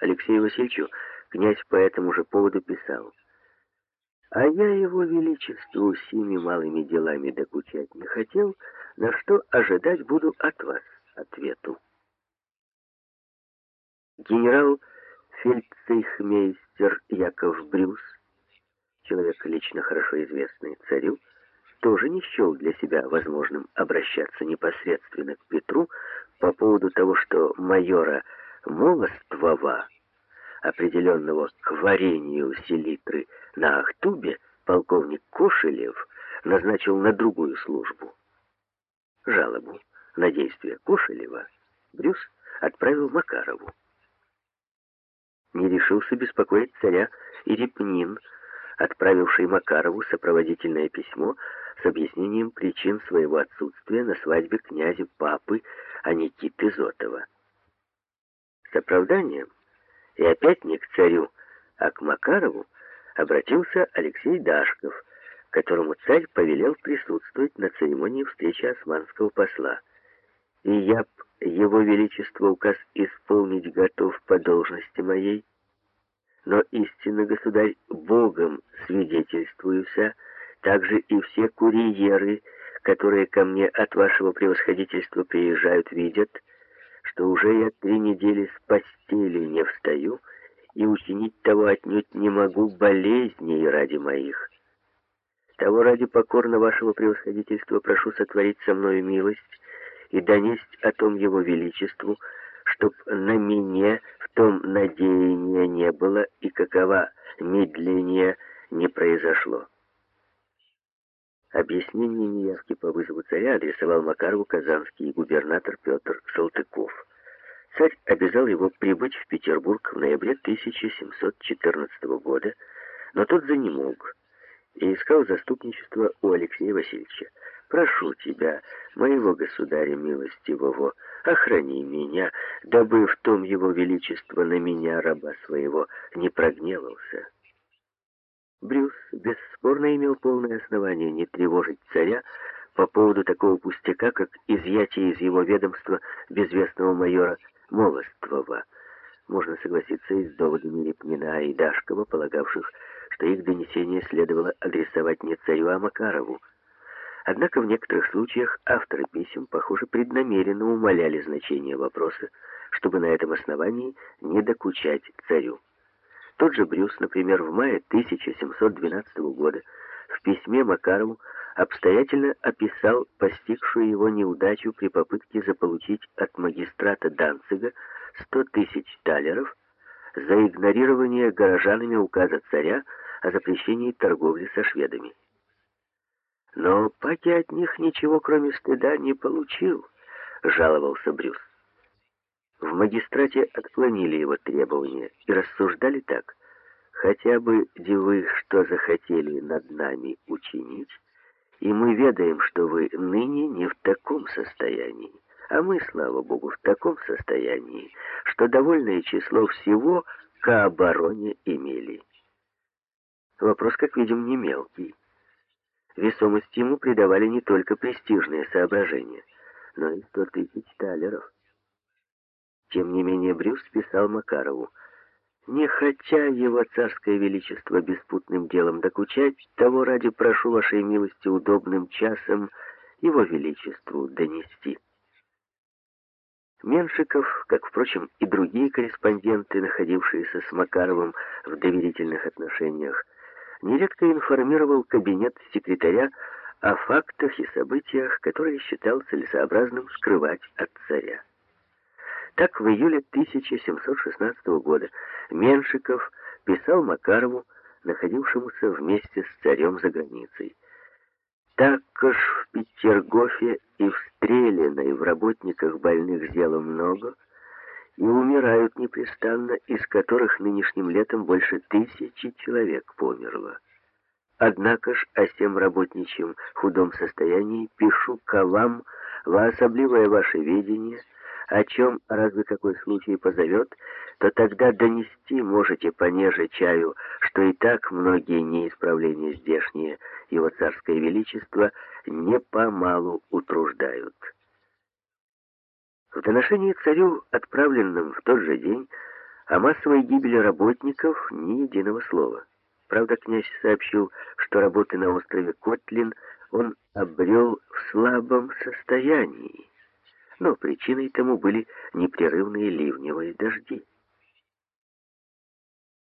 Алексею Васильевичу князь по этому же поводу писал. А я его величеству сими малыми делами докучать не хотел, на что ожидать буду от вас ответу. Генерал фельдцейхмейстер Яков Брюс, человек лично хорошо известный царю, тоже не счел для себя возможным обращаться непосредственно к Петру по поводу того, что майора Молоствова, определенного к варенью селитры на Ахтубе, полковник Кошелев назначил на другую службу. Жалобу на действия Кошелева Брюс отправил Макарову. Не решился беспокоить царя и Репнин, отправивший Макарову сопроводительное письмо с объяснением причин своего отсутствия на свадьбе князя Папы, а Никиты Зотова. С оправданием, и опять не к царю, а к Макарову, обратился Алексей Дашков, которому царь повелел присутствовать на церемонии встречи османского посла. И я б его величество указ исполнить готов по должности моей, но истинно, государь, Богом свидетельствуюся, также и все курьеры, которые ко мне от вашего превосходительства приезжают, видят, что уже я три недели с постели не встаю и учинить того отнюдь не могу болезней ради моих. Того ради покорно вашего превосходительства прошу сотворить со мною милость и донесть о том его величеству, чтоб на мне в том надеяния не было и какова медление не произошло. Объяснение неявки по вызову царя адресовал Макарову казанский губернатор Петр Салтыков. Царь обязал его прибыть в Петербург в ноябре 1714 года, но тот занемог и искал заступничество у Алексея Васильевича. «Прошу тебя, моего государя милостивого, охрани меня, дабы в том его величество на меня, раба своего, не прогневался». Брюс бесспорно имел полное основание не тревожить царя по поводу такого пустяка, как изъятие из его ведомства безвестного майора Молоствова. Можно согласиться и с доводами Репнина и Дашкова, полагавших, что их донесение следовало адресовать не царю, а Макарову. Однако в некоторых случаях авторы писем, похоже, преднамеренно умаляли значение вопроса, чтобы на этом основании не докучать царю. Тот же Брюс, например, в мае 1712 года в письме Макарову обстоятельно описал постигшую его неудачу при попытке заполучить от магистрата Данцига 100 тысяч талеров за игнорирование горожанами указа царя о запрещении торговли со шведами. Но Паки от них ничего, кроме стыда, не получил, жаловался Брюс. В магистрате отклонили его требования и рассуждали так. Хотя бы девы, что захотели над нами учинить, и мы ведаем, что вы ныне не в таком состоянии, а мы, слава Богу, в таком состоянии, что довольное число всего к обороне имели. Вопрос, как видим, не мелкий. Весомость ему придавали не только престижные соображения, но и сто тысяч талеров. Тем не менее Брюс писал Макарову, «Не хотя его царское величество беспутным делом докучать, того ради прошу вашей милости удобным часом его величеству донести». Меншиков, как, впрочем, и другие корреспонденты, находившиеся с Макаровым в доверительных отношениях, нередко информировал кабинет секретаря о фактах и событиях, которые считал целесообразным скрывать от царя. Так в июле 1716 года Меншиков писал Макарову, находившемуся вместе с царем за границей. Так уж в Петергофе и в Стрелино, и в работниках больных дела много, и умирают непрестанно, из которых нынешним летом больше тысячи человек померло. Однако ж о всем работничьем худом состоянии пишу к вам во особливое ваше видение — о чем разве какой случай позовет, то тогда донести можете понеже чаю, что и так многие неисправления здешние его царское величество не помалу утруждают. В доношении царю, отправленном в тот же день, О массовой гибели работников ни единого слова. Правда, князь сообщил, что работы на острове Котлин он обрел в слабом состоянии, но причиной тому были непрерывные ливневые дожди.